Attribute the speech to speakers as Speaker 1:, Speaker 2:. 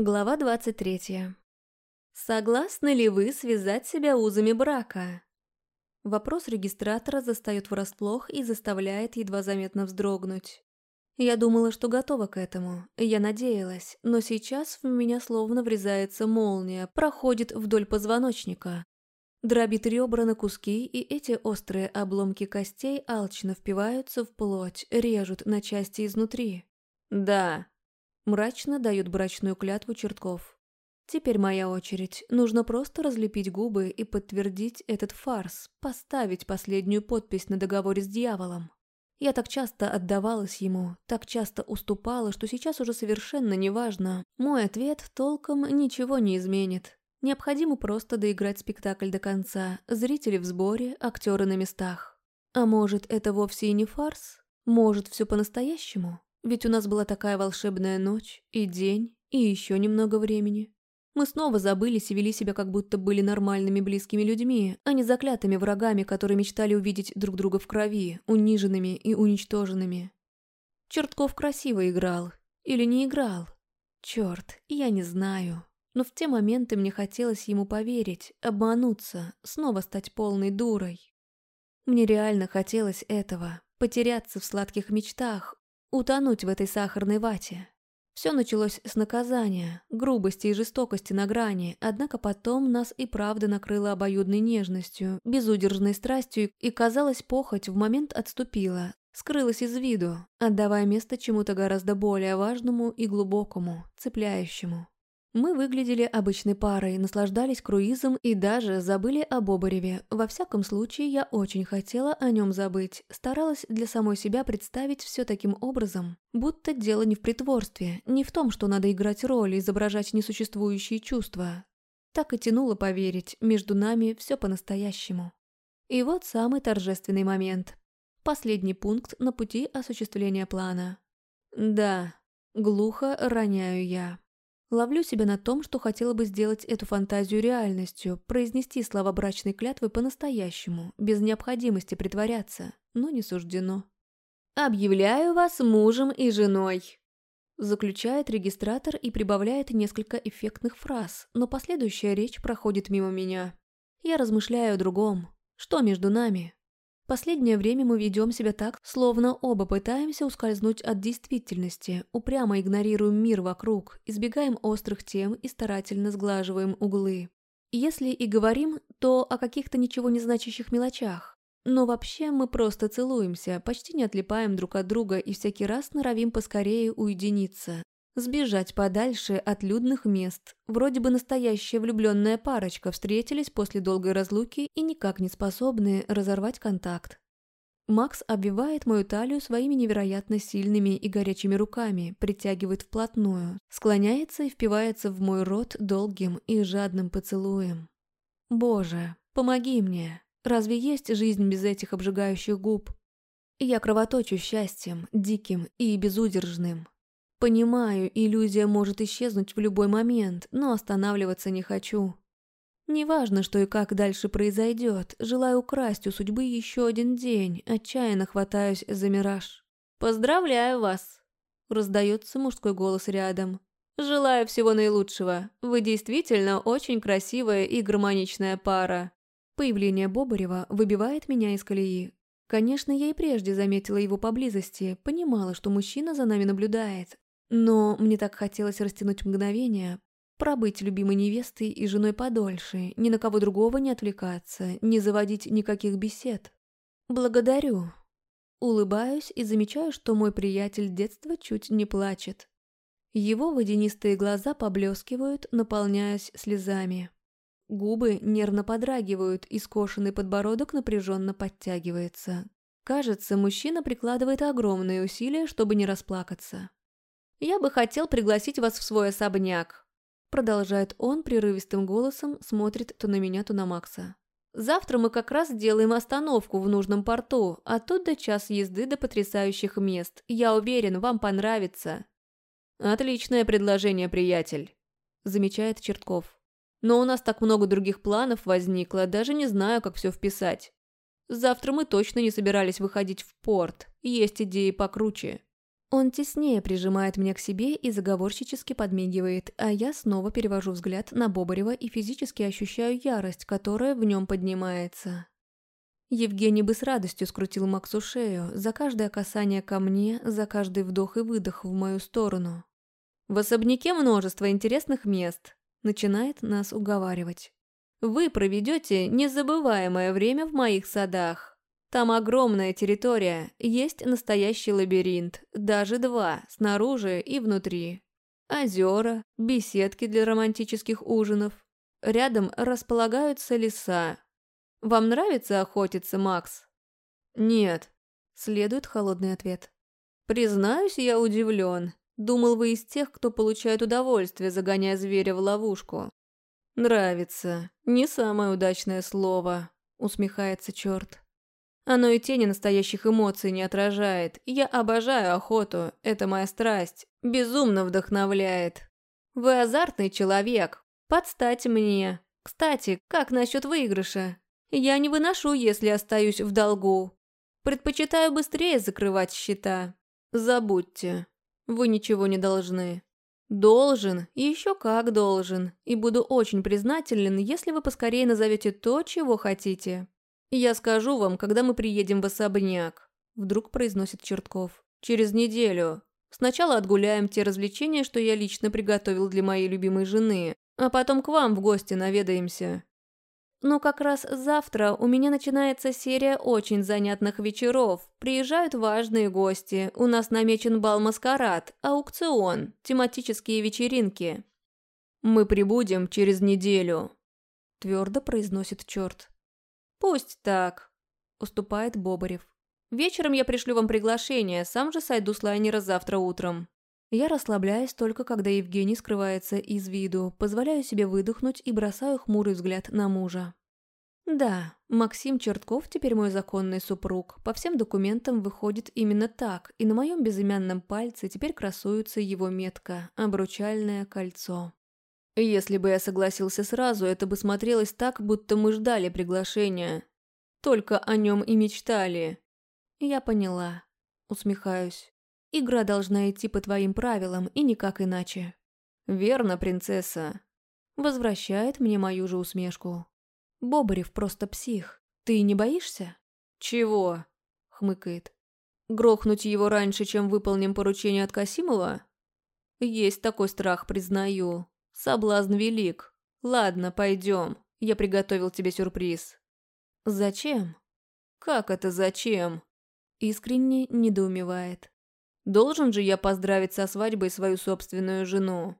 Speaker 1: Глава 23. Согласны ли вы связать себя узами брака? Вопрос регистратора застает врасплох и заставляет едва заметно вздрогнуть. Я думала, что готова к этому, я надеялась, но сейчас в меня словно врезается молния, проходит вдоль позвоночника. Дробит ребра на куски, и эти острые обломки костей алчно впиваются в плоть, режут на части изнутри. «Да», Мрачно дают брачную клятву Чертков. Теперь моя очередь. Нужно просто разлепить губы и подтвердить этот фарс, поставить последнюю подпись на договоре с дьяволом. Я так часто отдавалась ему, так часто уступала, что сейчас уже совершенно неважно. Мой ответ толком ничего не изменит. Необходимо просто доиграть спектакль до конца. Зрители в сборе, актеры на местах. А может, это вовсе и не фарс? Может, все по-настоящему? Ведь у нас была такая волшебная ночь, и день, и еще немного времени. Мы снова забылись и вели себя, как будто были нормальными близкими людьми, а не заклятыми врагами, которые мечтали увидеть друг друга в крови, униженными и уничтоженными. Чертков красиво играл. Или не играл. Черт, я не знаю. Но в те моменты мне хотелось ему поверить, обмануться, снова стать полной дурой. Мне реально хотелось этого, потеряться в сладких мечтах, утонуть в этой сахарной вате. Все началось с наказания, грубости и жестокости на грани, однако потом нас и правда накрыло обоюдной нежностью, безудержной страстью, и, казалось, похоть в момент отступила, скрылась из виду, отдавая место чему-то гораздо более важному и глубокому, цепляющему. Мы выглядели обычной парой, наслаждались круизом и даже забыли об Обореве. Во всяком случае, я очень хотела о нем забыть. Старалась для самой себя представить все таким образом, будто дело не в притворстве, не в том, что надо играть роль изображать несуществующие чувства. Так и тянуло поверить, между нами все по-настоящему. И вот самый торжественный момент. Последний пункт на пути осуществления плана. Да, глухо роняю я. Ловлю себя на том, что хотела бы сделать эту фантазию реальностью, произнести слова брачной клятвы по-настоящему, без необходимости притворяться, но не суждено. «Объявляю вас мужем и женой», заключает регистратор и прибавляет несколько эффектных фраз, но последующая речь проходит мимо меня. Я размышляю о другом. Что между нами? Последнее время мы ведем себя так, словно оба пытаемся ускользнуть от действительности, упрямо игнорируем мир вокруг, избегаем острых тем и старательно сглаживаем углы. Если и говорим, то о каких-то ничего не значащих мелочах. Но вообще мы просто целуемся, почти не отлипаем друг от друга и всякий раз норовим поскорее уединиться, Сбежать подальше от людных мест. Вроде бы настоящая влюбленная парочка встретились после долгой разлуки и никак не способны разорвать контакт. Макс обвивает мою талию своими невероятно сильными и горячими руками, притягивает вплотную, склоняется и впивается в мой рот долгим и жадным поцелуем. Боже, помоги мне. Разве есть жизнь без этих обжигающих губ? Я кровоточу счастьем, диким и безудержным. Понимаю, иллюзия может исчезнуть в любой момент, но останавливаться не хочу. Неважно, что и как дальше произойдет, желаю украсть у судьбы еще один день, отчаянно хватаюсь за мираж. «Поздравляю вас!» – раздается мужской голос рядом. «Желаю всего наилучшего. Вы действительно очень красивая и гармоничная пара». Появление Бобарева выбивает меня из колеи. Конечно, я и прежде заметила его поблизости, понимала, что мужчина за нами наблюдает, но мне так хотелось растянуть мгновение, пробыть любимой невестой и женой подольше, ни на кого другого не отвлекаться, не заводить никаких бесед. Благодарю. Улыбаюсь и замечаю, что мой приятель детства чуть не плачет. Его водянистые глаза поблескивают, наполняясь слезами. Губы нервно подрагивают, и скошенный подбородок напряженно подтягивается. Кажется, мужчина прикладывает огромные усилия, чтобы не расплакаться. «Я бы хотел пригласить вас в свой особняк», продолжает он прерывистым голосом, смотрит то на меня, то на Макса. «Завтра мы как раз делаем остановку в нужном порту, а тут до час езды до потрясающих мест. Я уверен, вам понравится». «Отличное предложение, приятель», замечает Чертков. «Но у нас так много других планов возникло, даже не знаю, как все вписать. Завтра мы точно не собирались выходить в порт, есть идеи покруче». Он теснее прижимает меня к себе и заговорщически подмигивает, а я снова перевожу взгляд на Бобарева и физически ощущаю ярость, которая в нем поднимается. Евгений бы с радостью скрутил Максу шею за каждое касание ко мне, за каждый вдох и выдох в мою сторону. В особняке множество интересных мест. Начинает нас уговаривать. Вы проведете незабываемое время в моих садах. Там огромная территория, есть настоящий лабиринт, даже два, снаружи и внутри. Озера, беседки для романтических ужинов. Рядом располагаются леса. Вам нравится охотиться, Макс? Нет. Следует холодный ответ. Признаюсь, я удивлен. Думал, вы из тех, кто получает удовольствие, загоняя зверя в ловушку. Нравится. Не самое удачное слово. Усмехается черт. Оно и тени настоящих эмоций не отражает. Я обожаю охоту, это моя страсть. Безумно вдохновляет. Вы азартный человек. Подстать мне. Кстати, как насчет выигрыша? Я не выношу, если остаюсь в долгу. Предпочитаю быстрее закрывать счета. Забудьте. Вы ничего не должны. Должен, еще как должен. И буду очень признателен, если вы поскорее назовете то, чего хотите. «Я скажу вам, когда мы приедем в особняк», – вдруг произносит Чертков. «Через неделю. Сначала отгуляем те развлечения, что я лично приготовил для моей любимой жены, а потом к вам в гости наведаемся». Но как раз завтра у меня начинается серия очень занятных вечеров. Приезжают важные гости, у нас намечен бал-маскарад, аукцион, тематические вечеринки. «Мы прибудем через неделю», – твердо произносит черт. «Пусть так», – уступает Бобарев. «Вечером я пришлю вам приглашение, сам же сойду с лайнера завтра утром». Я расслабляюсь только когда Евгений скрывается из виду, позволяю себе выдохнуть и бросаю хмурый взгляд на мужа. Да, Максим Чертков теперь мой законный супруг. По всем документам выходит именно так, и на моем безымянном пальце теперь красуется его метка – обручальное кольцо. Если бы я согласился сразу, это бы смотрелось так, будто мы ждали приглашения. Только о нем и мечтали. Я поняла. Усмехаюсь. Игра должна идти по твоим правилам и никак иначе. Верно, принцесса. Возвращает мне мою же усмешку. Бобарев просто псих. Ты не боишься? Чего? Хмыкает. Грохнуть его раньше, чем выполним поручение от Касимова? Есть такой страх, признаю. Соблазн велик. Ладно, пойдем. Я приготовил тебе сюрприз. Зачем? Как это зачем? Искренне недоумевает. Должен же я поздравить со свадьбой свою собственную жену.